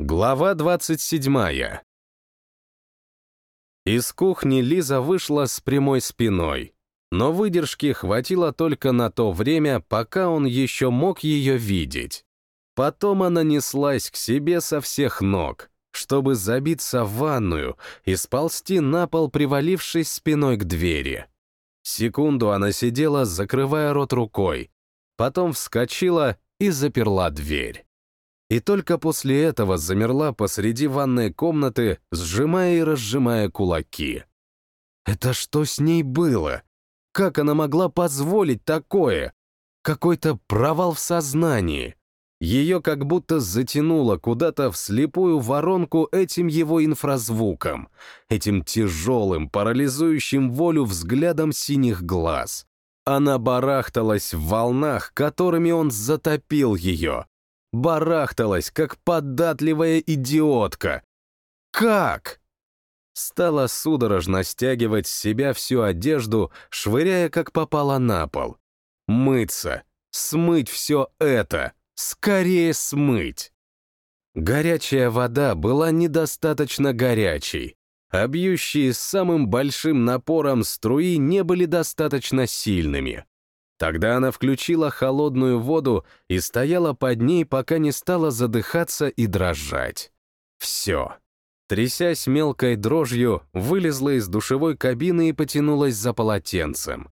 Глава 27. Из кухни Лиза вышла с прямой спиной, но выдержки хватило только на то время, пока он еще мог ее видеть. Потом она неслась к себе со всех ног, чтобы забиться в ванную и сползти на пол, привалившись спиной к двери. Секунду она сидела, закрывая рот рукой, потом вскочила и заперла дверь и только после этого замерла посреди ванной комнаты, сжимая и разжимая кулаки. Это что с ней было? Как она могла позволить такое? Какой-то провал в сознании. Ее как будто затянуло куда-то в слепую воронку этим его инфразвуком, этим тяжелым, парализующим волю взглядом синих глаз. Она барахталась в волнах, которыми он затопил ее, барахталась, как податливая идиотка. Как? Стала судорожно стягивать с себя всю одежду, швыряя, как попало на пол. Мыться, смыть все это, скорее смыть. Горячая вода была недостаточно горячей, а бьющие с самым большим напором струи не были достаточно сильными. Тогда она включила холодную воду и стояла под ней, пока не стала задыхаться и дрожать. Все. Трясясь мелкой дрожью, вылезла из душевой кабины и потянулась за полотенцем.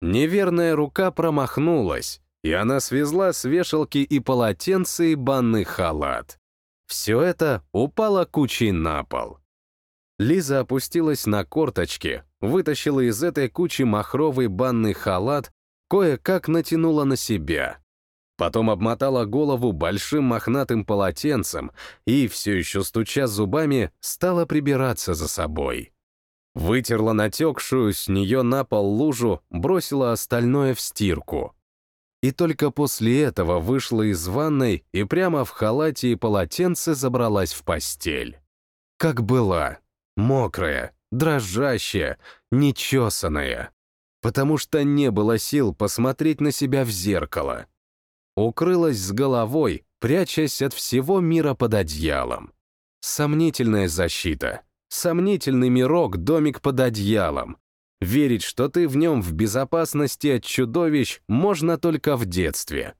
Неверная рука промахнулась, и она свезла с вешалки и полотенце, и банный халат. Все это упало кучей на пол. Лиза опустилась на корточки, вытащила из этой кучи махровый банный халат кое-как натянула на себя. Потом обмотала голову большим мохнатым полотенцем и, все еще стуча зубами, стала прибираться за собой. Вытерла натекшую с нее на пол лужу, бросила остальное в стирку. И только после этого вышла из ванной и прямо в халате и полотенце забралась в постель. Как была. Мокрая, дрожащая, нечесанная потому что не было сил посмотреть на себя в зеркало. Укрылась с головой, прячась от всего мира под одеялом. Сомнительная защита. Сомнительный мирок, домик под одеялом. Верить, что ты в нем в безопасности от чудовищ, можно только в детстве.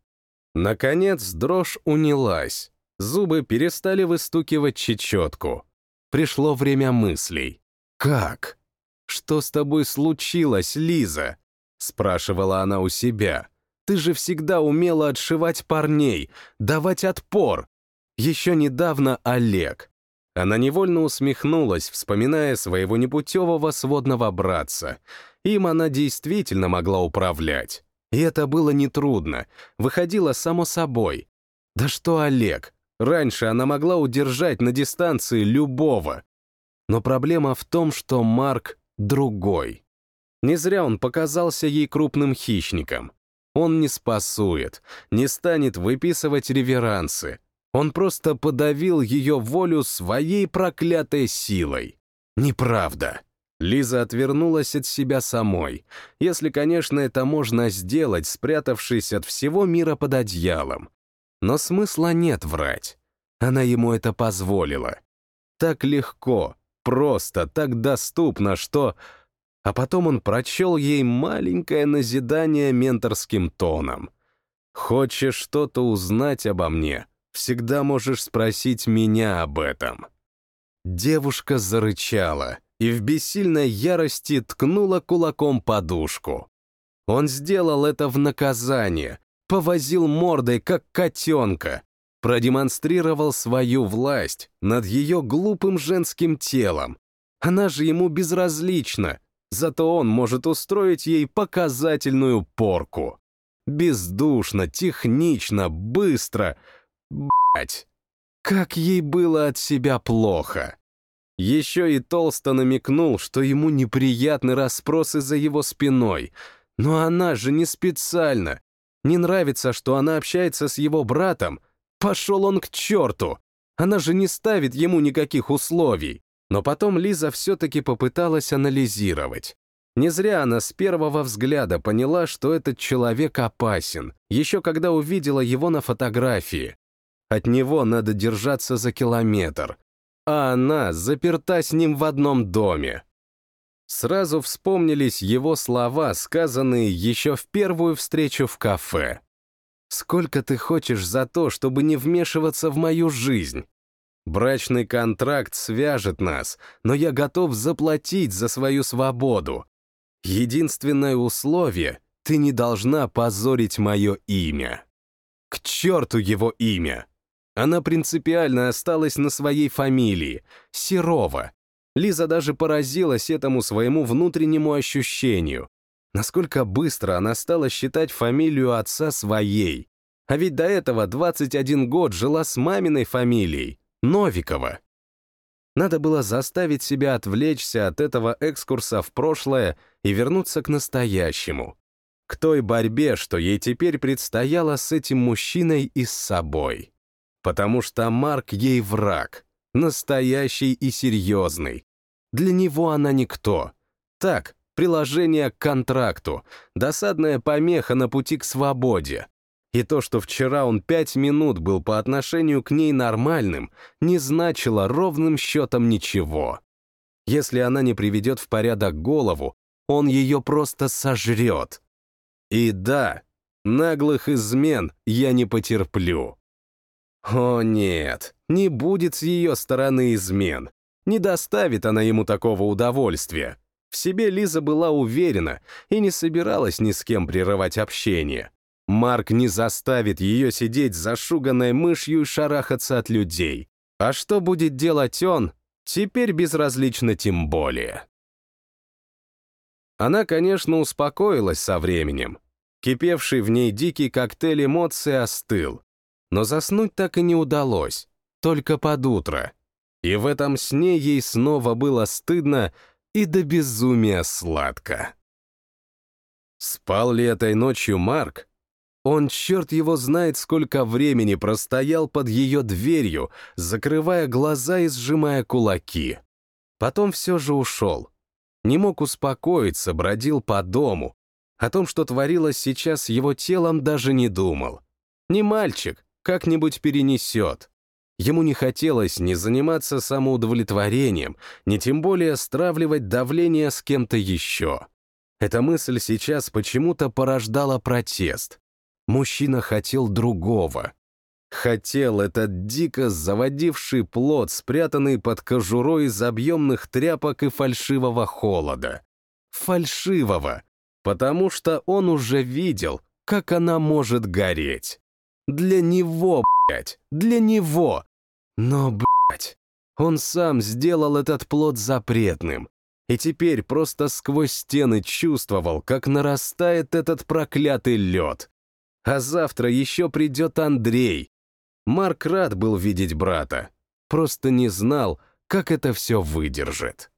Наконец дрожь унялась. Зубы перестали выстукивать чечетку. Пришло время мыслей. Как? «Что с тобой случилось, Лиза?» — спрашивала она у себя. «Ты же всегда умела отшивать парней, давать отпор. Еще недавно Олег». Она невольно усмехнулась, вспоминая своего непутевого сводного братца. Им она действительно могла управлять. И это было нетрудно, выходило само собой. Да что Олег? Раньше она могла удержать на дистанции любого. Но проблема в том, что Марк другой. Не зря он показался ей крупным хищником. Он не спасует, не станет выписывать реверансы. Он просто подавил ее волю своей проклятой силой. Неправда. Лиза отвернулась от себя самой, если, конечно, это можно сделать, спрятавшись от всего мира под одеялом. Но смысла нет врать. Она ему это позволила. Так легко, просто, так доступно, что... А потом он прочел ей маленькое назидание менторским тоном. «Хочешь что-то узнать обо мне? Всегда можешь спросить меня об этом». Девушка зарычала и в бессильной ярости ткнула кулаком подушку. Он сделал это в наказание, повозил мордой, как котенка, продемонстрировал свою власть над ее глупым женским телом. Она же ему безразлична, зато он может устроить ей показательную порку. Бездушно, технично, быстро. Блять, как ей было от себя плохо. Еще и толсто намекнул, что ему неприятны расспросы за его спиной. Но она же не специально. Не нравится, что она общается с его братом, Пошел он к черту! Она же не ставит ему никаких условий. Но потом Лиза все-таки попыталась анализировать. Не зря она с первого взгляда поняла, что этот человек опасен, еще когда увидела его на фотографии. От него надо держаться за километр. А она заперта с ним в одном доме. Сразу вспомнились его слова, сказанные еще в первую встречу в кафе. «Сколько ты хочешь за то, чтобы не вмешиваться в мою жизнь? Брачный контракт свяжет нас, но я готов заплатить за свою свободу. Единственное условие — ты не должна позорить мое имя». К черту его имя! Она принципиально осталась на своей фамилии — Серова. Лиза даже поразилась этому своему внутреннему ощущению. Насколько быстро она стала считать фамилию отца своей. А ведь до этого 21 год жила с маминой фамилией — Новикова. Надо было заставить себя отвлечься от этого экскурса в прошлое и вернуться к настоящему. К той борьбе, что ей теперь предстояло с этим мужчиной и с собой. Потому что Марк ей враг, настоящий и серьезный, для него она никто. Так, приложение к контракту, досадная помеха на пути к свободе. И то, что вчера он пять минут был по отношению к ней нормальным, не значило ровным счетом ничего. Если она не приведет в порядок голову, он ее просто сожрет. И да, наглых измен я не потерплю. О нет, не будет с ее стороны измен. Не доставит она ему такого удовольствия. В себе Лиза была уверена и не собиралась ни с кем прерывать общение. Марк не заставит ее сидеть зашуганной мышью и шарахаться от людей. А что будет делать он, теперь безразлично тем более. Она, конечно, успокоилась со временем. Кипевший в ней дикий коктейль эмоций остыл. Но заснуть так и не удалось, только под утро и в этом сне ей снова было стыдно и до безумия сладко. Спал ли этой ночью Марк? Он, черт его знает, сколько времени простоял под ее дверью, закрывая глаза и сжимая кулаки. Потом все же ушел. Не мог успокоиться, бродил по дому. О том, что творилось сейчас его телом, даже не думал. Не мальчик, как-нибудь перенесет. Ему не хотелось ни заниматься самоудовлетворением, ни тем более стравливать давление с кем-то еще. Эта мысль сейчас почему-то порождала протест. Мужчина хотел другого. Хотел этот дико заводивший плод, спрятанный под кожурой из объемных тряпок и фальшивого холода. Фальшивого, потому что он уже видел, как она может гореть. Для него, блядь, для него. Но, блядь, он сам сделал этот плод запретным. И теперь просто сквозь стены чувствовал, как нарастает этот проклятый лед. А завтра еще придет Андрей. Марк рад был видеть брата. Просто не знал, как это все выдержит.